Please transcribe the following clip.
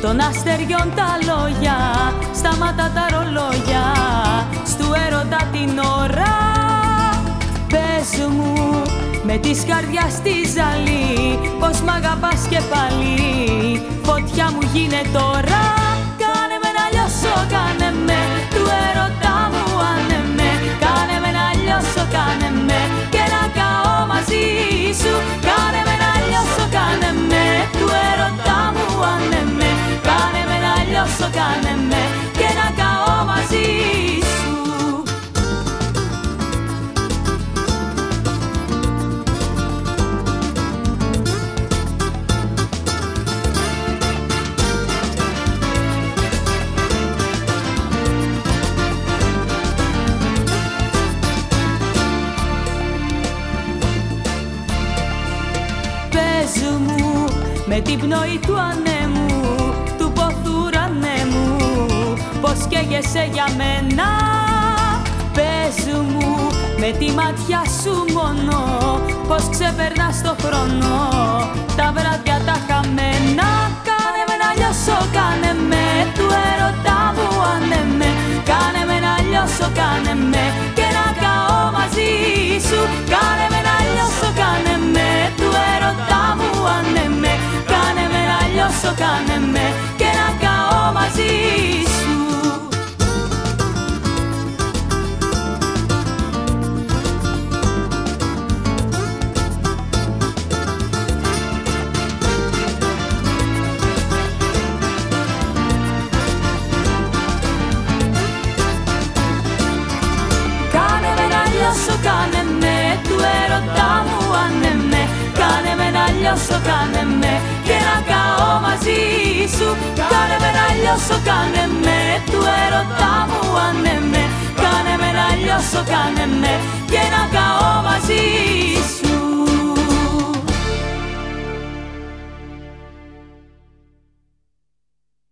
Πες μου των αστεριών τα λόγια Σταματά τα ρολόγια Στου έρωτα την ώρα. Πες μου με της καρδιάς τη ζαλή Πως μ' αγαπάς και πάλι. Φωτιά μου γίνε τώρα Κάνε με να λιώσω, κάνε με με την πνοή του ανέμου του ποθουρανέ μου πως καίγεσαι για μένα Πες μου με τη ματιά σου μόνο. Πως ξεπερνάς το χρόνο τα βράδια τα χαμένα. Κάνε με να λιώσω, κάνε με του έρωτα μου ανέμε Κάνε με να λιώσω, κάνε λιώσω, μαζί σου. Κάνε με να λιώσω, κάνε με. Του έρωτά μου ανέμε ναι, ναι. Κάνε με να λιώσω, κάνε με. Και να καώ μαζί